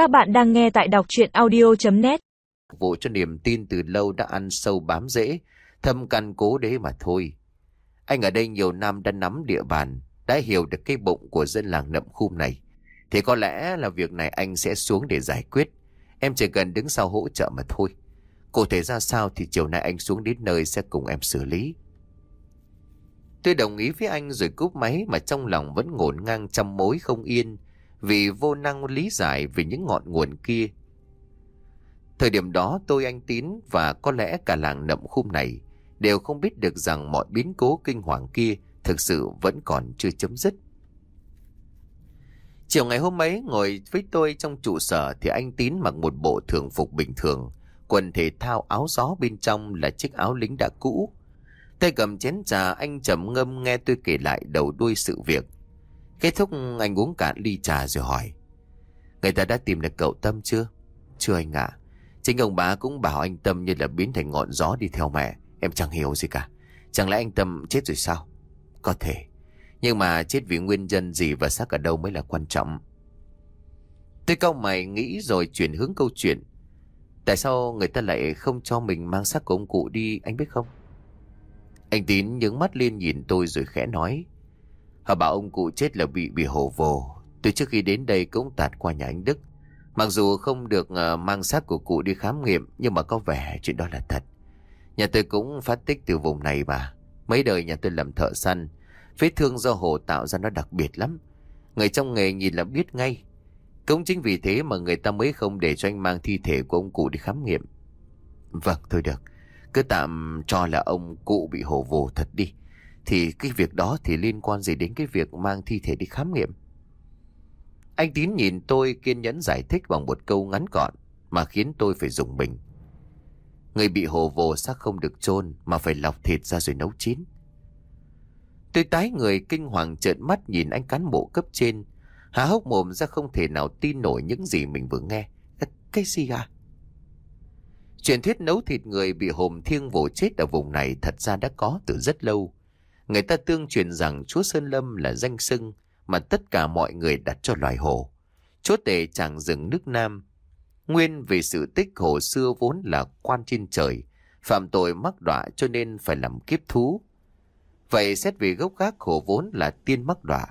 Các bạn đang nghe tại đọc chuyện audio.net Vụ cho niềm tin từ lâu đã ăn sâu bám rễ, thâm căn cố đế mà thôi. Anh ở đây nhiều năm đã nắm địa bàn, đã hiểu được cái bụng của dân làng nậm khum này. Thì có lẽ là việc này anh sẽ xuống để giải quyết. Em chỉ cần đứng sau hỗ trợ mà thôi. Cụ thể ra sao thì chiều nay anh xuống đến nơi sẽ cùng em xử lý. Tôi đồng ý với anh rồi cúp máy mà trong lòng vẫn ngổn ngang trăm mối không yên vì vô năng lý giải về những ngọn nguồn kia. Thời điểm đó tôi anh Tín và có lẽ cả làng nậm khum này đều không biết được rằng mọi biến cố kinh hoàng kia thực sự vẫn còn chưa chấm dứt. Chiều ngày hôm ấy ngồi với tôi trong trụ sở thì anh Tín mặc một bộ thường phục bình thường, quần thể thao áo gió bên trong là chiếc áo lính đã cũ. Tay cầm chén trà anh trầm ngâm nghe tôi kể lại đầu đuôi sự việc. Kết thúc anh uống cạn ly trà rồi hỏi. Người ta đã tìm được cậu Tâm chưa? Chưa anh ạ. Chính ông bá cũng bảo anh Tâm như là biến thành ngọn gió đi theo mẹ. Em chẳng hiểu gì cả. Chẳng lẽ anh Tâm chết rồi sao? Có thể. Nhưng mà chết vì nguyên nhân gì và xác ở đâu mới là quan trọng. Tôi câu mày nghĩ rồi chuyển hướng câu chuyện. Tại sao người ta lại không cho mình mang xác của ông cụ đi, anh biết không? Anh Tín nhướng mắt lên nhìn tôi rồi khẽ nói. Họ bảo ông cụ chết là bị bị hổ vồ. Từ trước khi đến đây cũng tạt qua nhà anh Đức. Mặc dù không được ờ, mang xác của cụ đi khám nghiệm nhưng mà có vẻ chuyện đó là thật. Nhà tôi cũng phát tích từ vùng này mà. Mấy đời nhà tôi làm thợ săn. Vết thương do hồ tạo ra nó đặc biệt lắm. Người trong nghề nhìn là biết ngay. Cũng chính vì thế mà người ta mới không để cho anh mang thi thể của ông cụ đi khám nghiệm. Vâng, thôi được. Cứ tạm cho là ông cụ bị hổ vồ thật đi. Thì cái việc đó thì liên quan gì đến cái việc mang thi thể đi khám nghiệm? Anh Tín nhìn tôi kiên nhẫn giải thích bằng một câu ngắn gọn mà khiến tôi phải dùng mình. Người bị hồ vồ xác không được chôn mà phải lọc thịt ra rồi nấu chín. Tôi tái người kinh hoàng trợn mắt nhìn anh cán bộ cấp trên, há hốc mồm ra không thể nào tin nổi những gì mình vừa nghe. Cái gì à? Truyền thuyết nấu thịt người bị hồn thiêng vồ chết ở vùng này thật ra đã có từ rất lâu. Người ta tương truyền rằng Chúa Sơn Lâm là danh sưng mà tất cả mọi người đặt cho loài hổ. Chúa tể chàng rừng nước Nam. Nguyên vì sự tích hồ xưa vốn là quan trên trời, phạm tội mắc đọa cho nên phải làm kiếp thú. Vậy xét về gốc gác hổ vốn là tiên mắc đọa.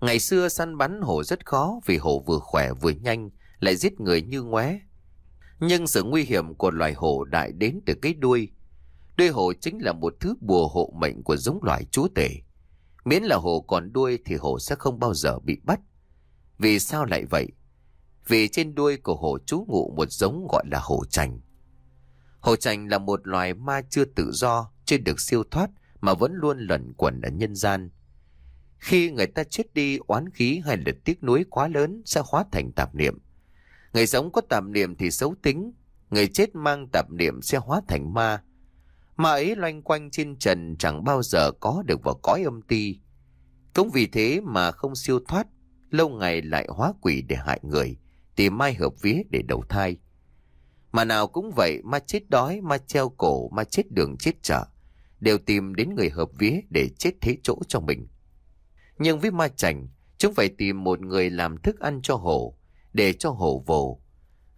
Ngày xưa săn bắn hổ rất khó vì hổ vừa khỏe vừa nhanh, lại giết người như ngoé. Nhưng sự nguy hiểm của loài hổ đại đến từ cái đuôi. Đuôi hổ chính là một thứ bùa hộ mệnh của giống loài chúa tể. Miễn là hổ còn đuôi thì hổ sẽ không bao giờ bị bắt. Vì sao lại vậy? Vì trên đuôi của hổ chú ngụ một giống gọi là hổ trành. Hổ trành là một loài ma chưa tự do, chưa được siêu thoát mà vẫn luôn lẩn quẩn ở nhân gian. Khi người ta chết đi, oán khí hay là tiếc nuối quá lớn sẽ hóa thành tạp niệm. Người sống có tạp niệm thì xấu tính, người chết mang tạp niệm sẽ hóa thành ma mà ấy loanh quanh trên trần chẳng bao giờ có được vào cõi âm ti. Cũng vì thế mà không siêu thoát, lâu ngày lại hóa quỷ để hại người, tìm mai hợp vía để đầu thai. Mà nào cũng vậy, ma chết đói, ma treo cổ, ma chết đường chết chợ, đều tìm đến người hợp vía để chết thế chỗ cho mình. Nhưng với ma chảnh, chúng phải tìm một người làm thức ăn cho hổ, để cho hổ vồ.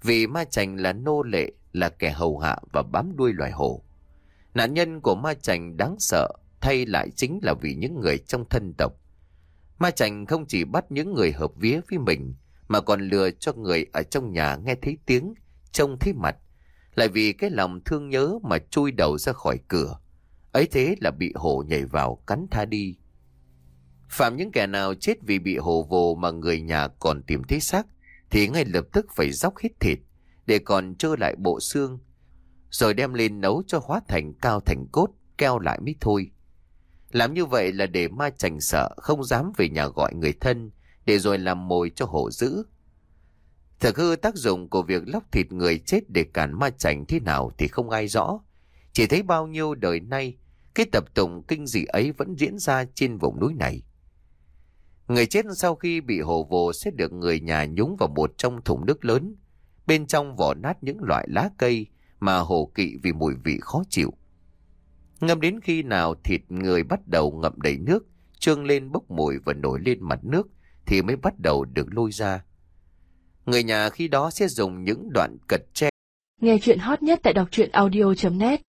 Vì ma chành là nô lệ, là kẻ hầu hạ và bám đuôi loài hổ. Nạn nhân của ma chành đáng sợ, thay lại chính là vì những người trong thân tộc. Ma chành không chỉ bắt những người hợp vía với mình, mà còn lừa cho người ở trong nhà nghe thấy tiếng, trông thấy mặt. Lại vì cái lòng thương nhớ mà chui đầu ra khỏi cửa. Ấy thế là bị hổ nhảy vào cắn tha đi. Phạm những kẻ nào chết vì bị hổ vồ mà người nhà còn tìm thấy xác thì ngay lập tức phải dốc hết thịt để còn trơ lại bộ xương rồi đem lên nấu cho hóa thành cao thành cốt, keo lại mới thôi. Làm như vậy là để ma chành sợ không dám về nhà gọi người thân, để rồi làm mồi cho hổ dữ. Thực hư tác dụng của việc lóc thịt người chết để cản ma chành thế nào thì không ai rõ. Chỉ thấy bao nhiêu đời nay, cái tập tụng kinh dị ấy vẫn diễn ra trên vùng núi này. Người chết sau khi bị hổ vồ sẽ được người nhà nhúng vào một trong thùng nước lớn. Bên trong vỏ nát những loại lá cây mà hổ kỵ vì mùi vị khó chịu. Ngâm đến khi nào thịt người bắt đầu ngậm đầy nước, trương lên bốc mùi và nổi lên mặt nước thì mới bắt đầu được lôi ra. Người nhà khi đó sẽ dùng những đoạn cật tre Nghe chuyện hot nhất tại đọc truyện audio.net